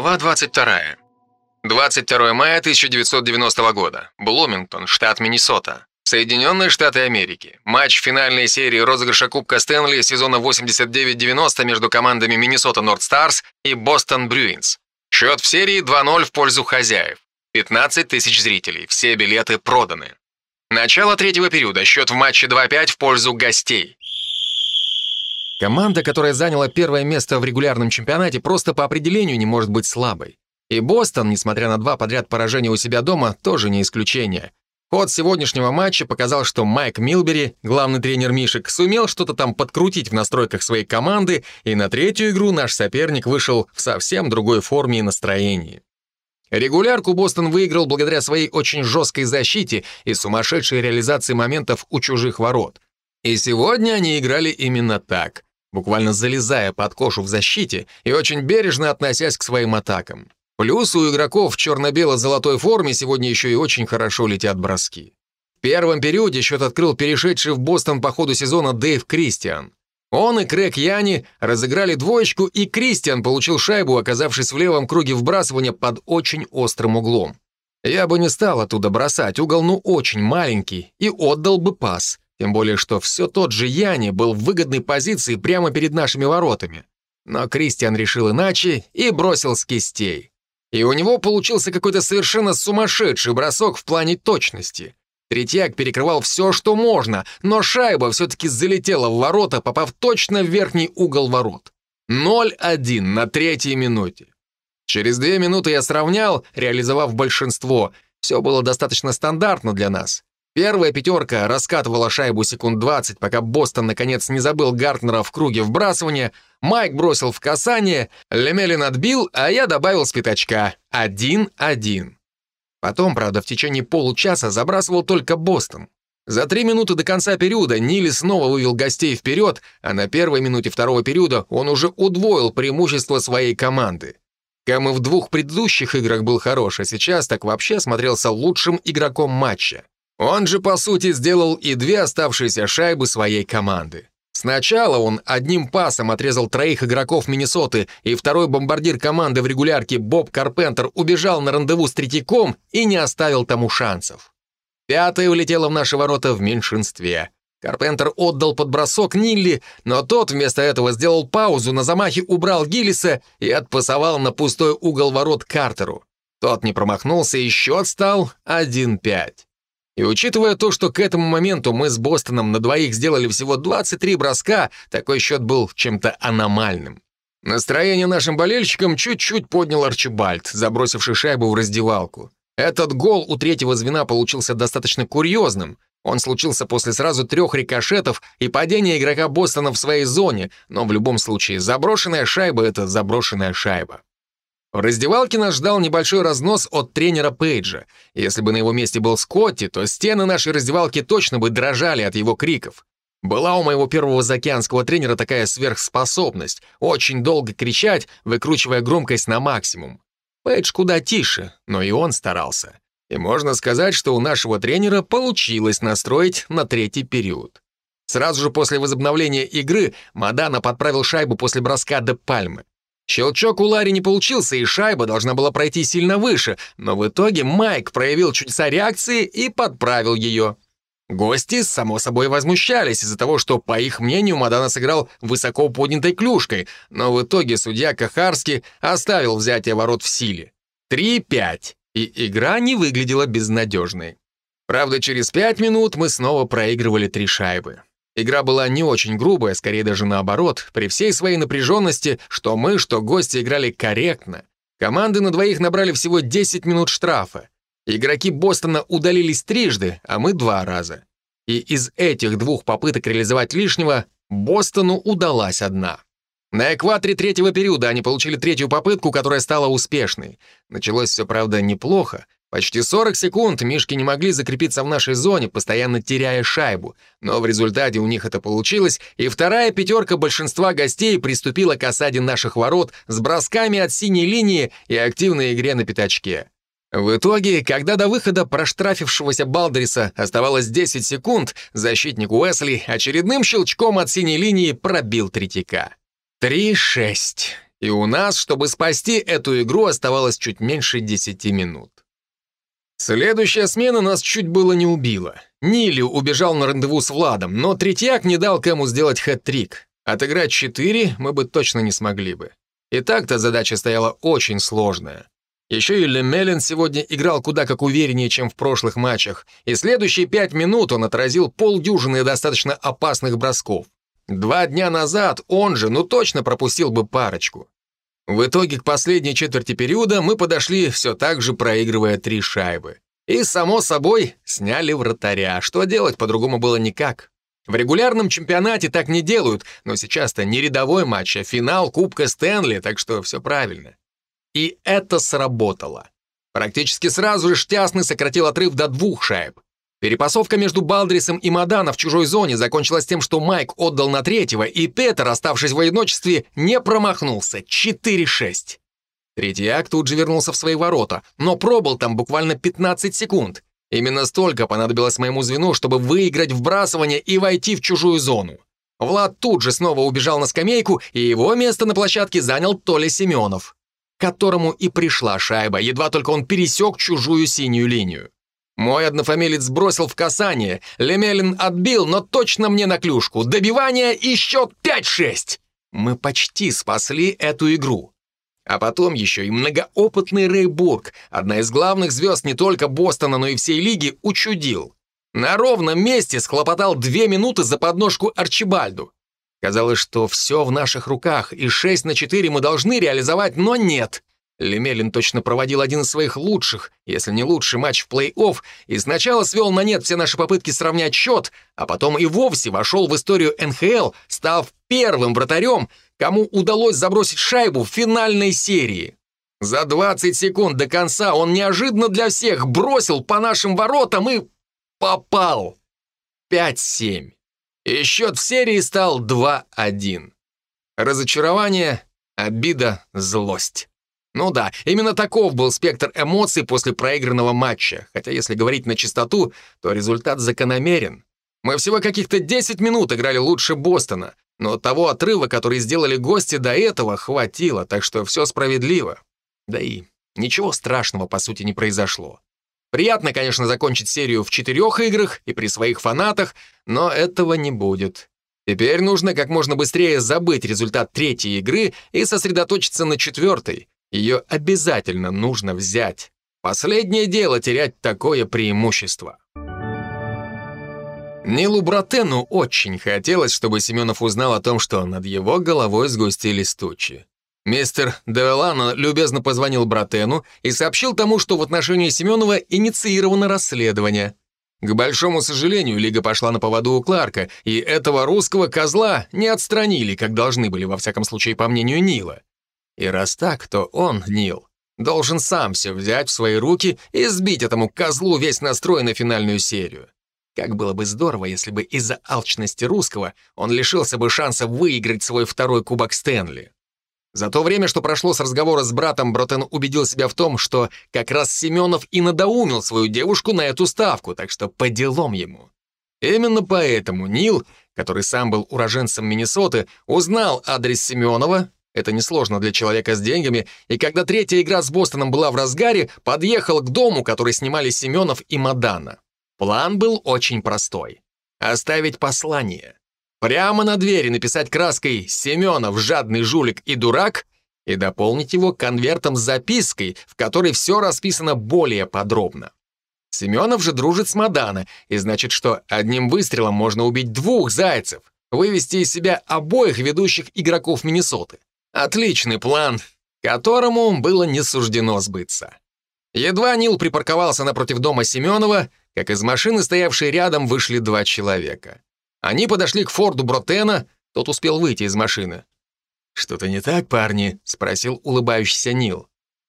Глава 22. 22 мая 1990 года. Блумингтон, штат Миннесота. Соединенные Штаты Америки. Матч финальной серии розыгрыша Кубка Стэнли сезона 89-90 между командами Миннесота Норд Старс и Бостон Брюинс. Счет в серии 2-0 в пользу хозяев. 15 тысяч зрителей. Все билеты проданы. Начало третьего периода. Счет в матче 2-5 в пользу гостей. Команда, которая заняла первое место в регулярном чемпионате, просто по определению не может быть слабой. И Бостон, несмотря на два подряд поражения у себя дома, тоже не исключение. Ход сегодняшнего матча показал, что Майк Милбери, главный тренер Мишек, сумел что-то там подкрутить в настройках своей команды, и на третью игру наш соперник вышел в совсем другой форме и настроении. Регулярку Бостон выиграл благодаря своей очень жесткой защите и сумасшедшей реализации моментов у чужих ворот. И сегодня они играли именно так буквально залезая под кошу в защите и очень бережно относясь к своим атакам. Плюс у игроков в черно-бело-золотой форме сегодня еще и очень хорошо летят броски. В первом периоде счет открыл перешедший в Бостон по ходу сезона Дэйв Кристиан. Он и Крэг Яни разыграли двоечку, и Кристиан получил шайбу, оказавшись в левом круге вбрасывания под очень острым углом. Я бы не стал оттуда бросать, угол ну очень маленький, и отдал бы пас. Тем более, что все тот же Яни был в выгодной позиции прямо перед нашими воротами. Но Кристиан решил иначе и бросил с кистей. И у него получился какой-то совершенно сумасшедший бросок в плане точности. Третьяк перекрывал все, что можно, но шайба все-таки залетела в ворота, попав точно в верхний угол ворот. 0-1 на третьей минуте. Через две минуты я сравнял, реализовав большинство. Все было достаточно стандартно для нас. Первая пятерка раскатывала шайбу секунд 20, пока Бостон наконец не забыл Гартнера в круге вбрасывания, Майк бросил в касание, Лемелин отбил, а я добавил с пятачка. 1-1. Потом, правда, в течение получаса забрасывал только Бостон. За три минуты до конца периода Нили снова вывел гостей вперед, а на первой минуте второго периода он уже удвоил преимущество своей команды. Кэм и в двух предыдущих играх был хорош, а сейчас так вообще смотрелся лучшим игроком матча. Он же, по сути, сделал и две оставшиеся шайбы своей команды. Сначала он одним пасом отрезал троих игроков Миннесоты, и второй бомбардир команды в регулярке Боб Карпентер убежал на рандеву с Третьяком и не оставил тому шансов. Пятая улетела в наши ворота в меньшинстве. Карпентер отдал под бросок Нилли, но тот вместо этого сделал паузу, на замахе убрал Гиллиса и отпасовал на пустой угол ворот Картеру. Тот не промахнулся, и счет стал 1-5. И учитывая то, что к этому моменту мы с Бостоном на двоих сделали всего 23 броска, такой счет был чем-то аномальным. Настроение нашим болельщикам чуть-чуть поднял Арчибальд, забросивший шайбу в раздевалку. Этот гол у третьего звена получился достаточно курьезным. Он случился после сразу трех рикошетов и падения игрока Бостона в своей зоне, но в любом случае заброшенная шайба — это заброшенная шайба. В раздевалке нас ждал небольшой разнос от тренера Пейджа. Если бы на его месте был Скотти, то стены нашей раздевалки точно бы дрожали от его криков. Была у моего первого заокеанского тренера такая сверхспособность — очень долго кричать, выкручивая громкость на максимум. Пейдж куда тише, но и он старался. И можно сказать, что у нашего тренера получилось настроить на третий период. Сразу же после возобновления игры Мадана подправил шайбу после броска до пальмы. Щелчок у Ларри не получился, и шайба должна была пройти сильно выше, но в итоге Майк проявил чудеса реакции и подправил ее. Гости, само собой, возмущались из-за того, что, по их мнению, Мадана сыграл высоко поднятой клюшкой, но в итоге судья Кахарский оставил взятие ворот в силе. 3-5, и игра не выглядела безнадежной. Правда, через пять минут мы снова проигрывали три шайбы. Игра была не очень грубая, скорее даже наоборот. При всей своей напряженности, что мы, что гости играли корректно. Команды на двоих набрали всего 10 минут штрафа. Игроки Бостона удалились трижды, а мы два раза. И из этих двух попыток реализовать лишнего Бостону удалась одна. На экваторе третьего периода они получили третью попытку, которая стала успешной. Началось все, правда, неплохо, Почти 40 секунд мишки не могли закрепиться в нашей зоне, постоянно теряя шайбу. Но в результате у них это получилось, и вторая пятерка большинства гостей приступила к осаде наших ворот с бросками от синей линии и активной игре на пятачке. В итоге, когда до выхода проштрафившегося Балдриса оставалось 10 секунд, защитник Уэсли очередным щелчком от синей линии пробил третьяка. 3-6. И у нас, чтобы спасти эту игру, оставалось чуть меньше 10 минут. Следующая смена нас чуть было не убила. Нили убежал на рандеву с Владом, но Третьяк не дал Кэму сделать хэт-трик. Отыграть 4 мы бы точно не смогли бы. И так-то задача стояла очень сложная. Еще и Лемелин сегодня играл куда как увереннее, чем в прошлых матчах, и следующие пять минут он отразил полдюжины достаточно опасных бросков. Два дня назад он же, ну точно пропустил бы парочку. В итоге к последней четверти периода мы подошли, все так же проигрывая три шайбы. И, само собой, сняли вратаря. Что делать, по-другому было никак. В регулярном чемпионате так не делают, но сейчас-то не рядовой матч, а финал Кубка Стэнли, так что все правильно. И это сработало. Практически сразу же Штясный сократил отрыв до двух шайб. Перепасовка между Балдрисом и Мадана в чужой зоне закончилась тем, что Майк отдал на третьего, и Петер, оставшись в одиночестве, не промахнулся. 4-6. Третий акт тут же вернулся в свои ворота, но пробыл там буквально 15 секунд. Именно столько понадобилось моему звену, чтобы выиграть вбрасывание и войти в чужую зону. Влад тут же снова убежал на скамейку, и его место на площадке занял Толя Семенов, которому и пришла шайба, едва только он пересек чужую синюю линию. Мой однофамилец бросил в касание, Лемелин отбил, но точно мне на клюшку. Добивание и счет 5-6. Мы почти спасли эту игру. А потом еще и многоопытный Рейбург, одна из главных звезд не только Бостона, но и всей лиги, учудил. На ровном месте схлопотал две минуты за подножку Арчибальду. Казалось, что все в наших руках, и 6 на 4 мы должны реализовать, но нет. Лемелин точно проводил один из своих лучших, если не лучший матч в плей-офф, и сначала свел на нет все наши попытки сравнять счет, а потом и вовсе вошел в историю НХЛ, став первым вратарем, кому удалось забросить шайбу в финальной серии. За 20 секунд до конца он неожиданно для всех бросил по нашим воротам и попал. 5-7. И счет в серии стал 2-1. Разочарование, обида, злость. Ну да, именно таков был спектр эмоций после проигранного матча, хотя если говорить на чистоту, то результат закономерен. Мы всего каких-то 10 минут играли лучше Бостона, но того отрыва, который сделали гости до этого, хватило, так что все справедливо. Да и ничего страшного, по сути, не произошло. Приятно, конечно, закончить серию в четырех играх и при своих фанатах, но этого не будет. Теперь нужно как можно быстрее забыть результат третьей игры и сосредоточиться на четвертой, ее обязательно нужно взять. Последнее дело терять такое преимущество. Нилу Братену очень хотелось, чтобы Семенов узнал о том, что над его головой сгустились тучи. Мистер Девелано любезно позвонил Братену и сообщил тому, что в отношении Семенова инициировано расследование. К большому сожалению, Лига пошла на поводу у Кларка, и этого русского козла не отстранили, как должны были, во всяком случае, по мнению Нила. И раз так, то он, Нил, должен сам все взять в свои руки и сбить этому козлу весь настрой на финальную серию. Как было бы здорово, если бы из-за алчности русского он лишился бы шанса выиграть свой второй кубок Стэнли. За то время, что прошло с разговора с братом, Бротен убедил себя в том, что как раз Семенов и надоумил свою девушку на эту ставку, так что по делам ему. Именно поэтому Нил, который сам был уроженцем Миннесоты, узнал адрес Семенова это несложно для человека с деньгами, и когда третья игра с Бостоном была в разгаре, подъехал к дому, который снимали Семенов и Мадана. План был очень простой. Оставить послание. Прямо на двери написать краской «Семенов, жадный жулик и дурак» и дополнить его конвертом с запиской, в которой все расписано более подробно. Семенов же дружит с Мадана, и значит, что одним выстрелом можно убить двух зайцев, вывести из себя обоих ведущих игроков Миннесоты. Отличный план, которому было не суждено сбыться. Едва Нил припарковался напротив дома Семенова, как из машины, стоявшей рядом, вышли два человека. Они подошли к Форду Бротена, тот успел выйти из машины. «Что-то не так, парни?» — спросил улыбающийся Нил.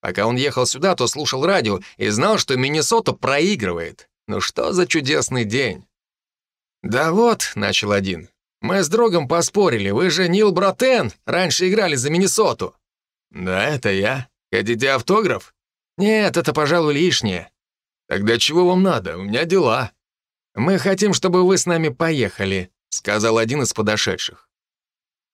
Пока он ехал сюда, то слушал радио и знал, что Миннесота проигрывает. Ну что за чудесный день? «Да вот», — начал один, мы с другом поспорили, вы же Нил Бротен, раньше играли за Миннесоту». «Да, это я. Хотите автограф?» «Нет, это, пожалуй, лишнее». «Тогда чего вам надо? У меня дела». «Мы хотим, чтобы вы с нами поехали», — сказал один из подошедших.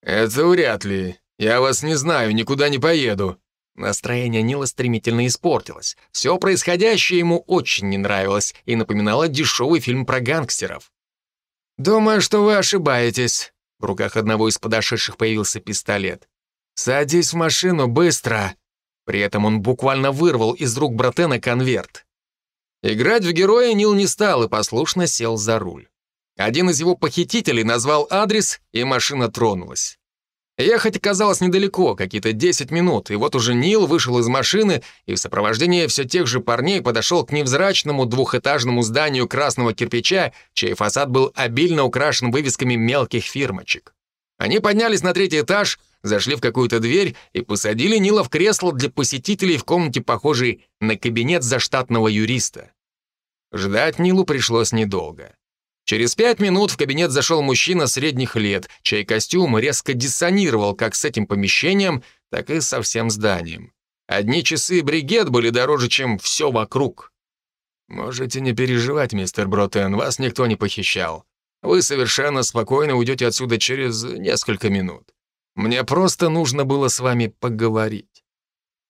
«Это вряд ли. «Я вас не знаю, никуда не поеду». Настроение Нила стремительно испортилось. Все происходящее ему очень не нравилось и напоминало дешевый фильм про гангстеров. «Думаю, что вы ошибаетесь». В руках одного из подошедших появился пистолет. «Садись в машину, быстро!» При этом он буквально вырвал из рук Братена конверт. Играть в героя Нил не стал и послушно сел за руль. Один из его похитителей назвал адрес, и машина тронулась. Ехать оказалось недалеко, какие-то 10 минут, и вот уже Нил вышел из машины и в сопровождении все тех же парней подошел к невзрачному двухэтажному зданию красного кирпича, чей фасад был обильно украшен вывесками мелких фирмочек. Они поднялись на третий этаж, зашли в какую-то дверь и посадили Нила в кресло для посетителей в комнате, похожей на кабинет заштатного юриста. Ждать Нилу пришлось недолго. Через пять минут в кабинет зашел мужчина средних лет, чей костюм резко диссонировал как с этим помещением, так и со всем зданием. Одни часы бригет были дороже, чем все вокруг. «Можете не переживать, мистер Бротен, вас никто не похищал. Вы совершенно спокойно уйдете отсюда через несколько минут. Мне просто нужно было с вами поговорить».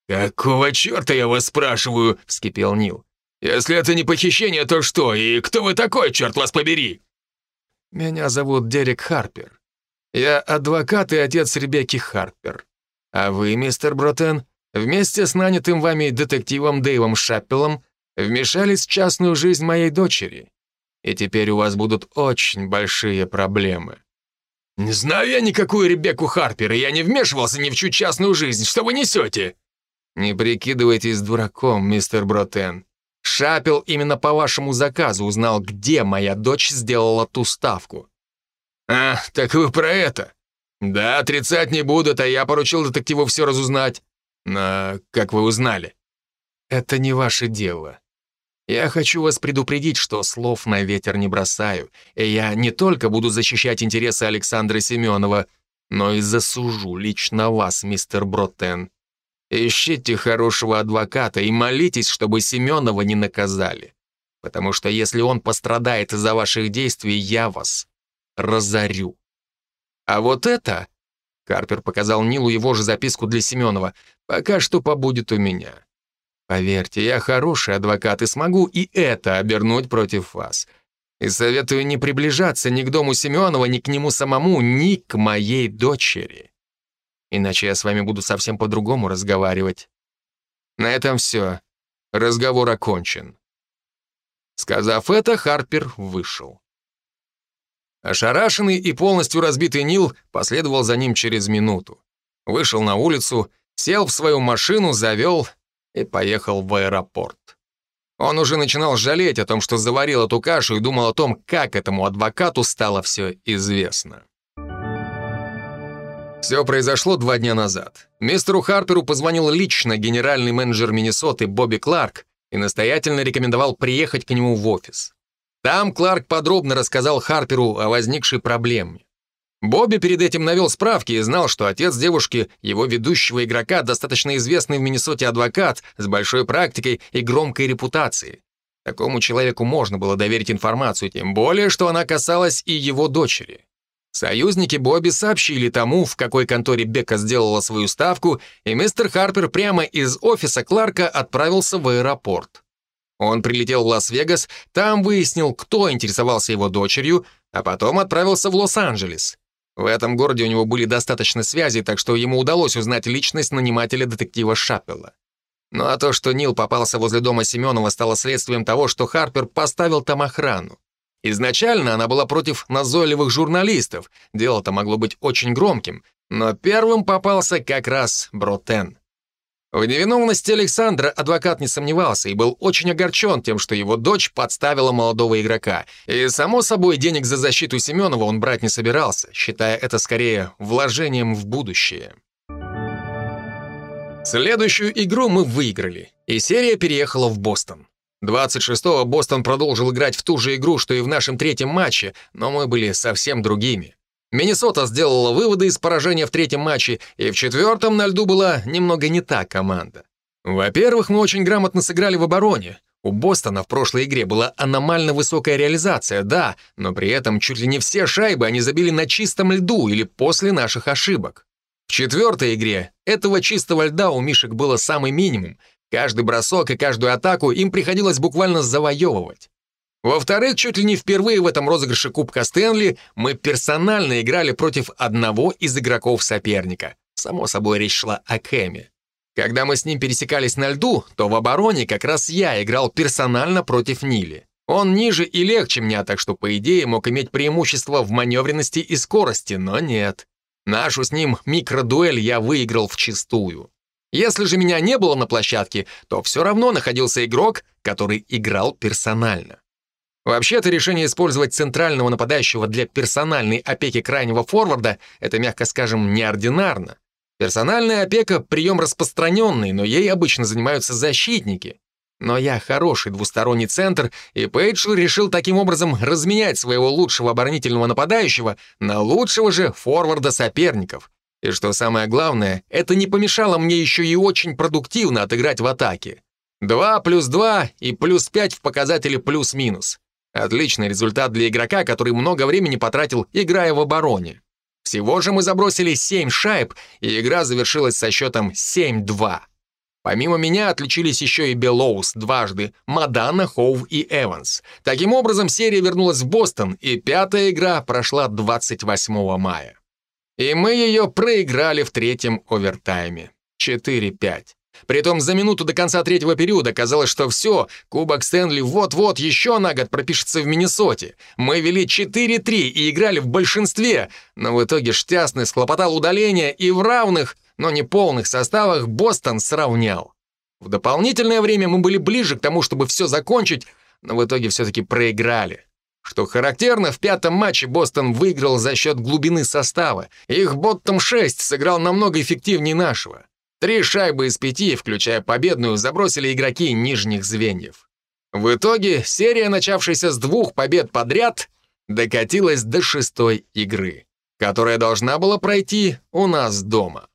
«Какого черта я вас спрашиваю?» — вскипел Нил. «Если это не похищение, то что? И кто вы такой, черт вас побери?» «Меня зовут Дерек Харпер. Я адвокат и отец Ребекки Харпер. А вы, мистер Бротен, вместе с нанятым вами детективом Дэйвом Шаппелом вмешались в частную жизнь моей дочери. И теперь у вас будут очень большие проблемы». «Не знаю я никакую Ребекку Харпер, и я не вмешивался ни в чью частную жизнь. Что вы несете?» «Не прикидывайтесь дураком, мистер Бротен. Шапел именно по вашему заказу узнал, где моя дочь сделала ту ставку. А, так вы про это? Да, отрицать не будут, а я поручил детективу все разузнать. Но как вы узнали? Это не ваше дело. Я хочу вас предупредить, что слов на ветер не бросаю, и я не только буду защищать интересы Александра Семенова, но и засужу лично вас, мистер Бротен. Ищите хорошего адвоката и молитесь, чтобы Семенова не наказали. Потому что если он пострадает из-за ваших действий, я вас разорю. А вот это, Карпер показал Нилу его же записку для Семенова, пока что побудет у меня. Поверьте, я хороший адвокат и смогу и это обернуть против вас. И советую не приближаться ни к дому Семенова, ни к нему самому, ни к моей дочери. Иначе я с вами буду совсем по-другому разговаривать. На этом все. Разговор окончен. Сказав это, Харпер вышел. Ошарашенный и полностью разбитый Нил последовал за ним через минуту. Вышел на улицу, сел в свою машину, завел и поехал в аэропорт. Он уже начинал жалеть о том, что заварил эту кашу и думал о том, как этому адвокату стало все известно. Все произошло два дня назад. Мистеру Харперу позвонил лично генеральный менеджер Миннесоты Бобби Кларк и настоятельно рекомендовал приехать к нему в офис. Там Кларк подробно рассказал Харперу о возникшей проблеме. Бобби перед этим навел справки и знал, что отец девушки, его ведущего игрока, достаточно известный в Миннесоте адвокат с большой практикой и громкой репутацией. Такому человеку можно было доверить информацию, тем более, что она касалась и его дочери. Союзники Бобби сообщили тому, в какой конторе Бека сделала свою ставку, и мистер Харпер прямо из офиса Кларка отправился в аэропорт. Он прилетел в Лас-Вегас, там выяснил, кто интересовался его дочерью, а потом отправился в Лос-Анджелес. В этом городе у него были достаточно связей, так что ему удалось узнать личность нанимателя детектива Шаппелла. Ну а то, что Нил попался возле дома Семенова, стало следствием того, что Харпер поставил там охрану. Изначально она была против назойливых журналистов, дело-то могло быть очень громким, но первым попался как раз Бротен. В невиновности Александра адвокат не сомневался и был очень огорчен тем, что его дочь подставила молодого игрока. И, само собой, денег за защиту Семенова он брать не собирался, считая это скорее вложением в будущее. Следующую игру мы выиграли, и серия переехала в Бостон. 26-го Бостон продолжил играть в ту же игру, что и в нашем третьем матче, но мы были совсем другими. Миннесота сделала выводы из поражения в третьем матче, и в четвертом на льду была немного не та команда. Во-первых, мы очень грамотно сыграли в обороне. У Бостона в прошлой игре была аномально высокая реализация, да, но при этом чуть ли не все шайбы они забили на чистом льду или после наших ошибок. В четвертой игре этого чистого льда у Мишек было самый минимум. Каждый бросок и каждую атаку им приходилось буквально завоевывать. Во-вторых, чуть ли не впервые в этом розыгрыше Кубка Стэнли мы персонально играли против одного из игроков соперника. Само собой, речь шла о Кэме. Когда мы с ним пересекались на льду, то в обороне как раз я играл персонально против Нили. Он ниже и легче меня, так что, по идее, мог иметь преимущество в маневренности и скорости, но нет. Нашу с ним микродуэль я выиграл вчистую. Если же меня не было на площадке, то все равно находился игрок, который играл персонально. Вообще-то решение использовать центрального нападающего для персональной опеки крайнего форварда — это, мягко скажем, неординарно. Персональная опека — прием распространенный, но ей обычно занимаются защитники. Но я хороший двусторонний центр, и Пейдж решил таким образом разменять своего лучшего оборонительного нападающего на лучшего же форварда соперников. И что самое главное, это не помешало мне еще и очень продуктивно отыграть в атаке. 2 плюс 2 и плюс 5 в показателе плюс-минус. Отличный результат для игрока, который много времени потратил, играя в обороне. Всего же мы забросили 7 шайб, и игра завершилась со счетом 7-2. Помимо меня отличились еще и Белоус дважды, Мадана, Хоув и Эванс. Таким образом, серия вернулась в Бостон, и пятая игра прошла 28 мая. И мы ее проиграли в третьем овертайме. 4-5. Притом за минуту до конца третьего периода казалось, что все, Кубок Стэнли вот-вот еще на год пропишется в Миннесоте. Мы вели 4-3 и играли в большинстве, но в итоге Штясный схлопотал удаление и в равных — но не полных составах Бостон сравнял. В дополнительное время мы были ближе к тому, чтобы все закончить, но в итоге все-таки проиграли. Что характерно, в пятом матче Бостон выиграл за счет глубины состава. Их Боттом-6 сыграл намного эффективнее нашего. Три шайбы из пяти, включая победную, забросили игроки нижних звеньев. В итоге серия, начавшаяся с двух побед подряд, докатилась до шестой игры, которая должна была пройти у нас дома.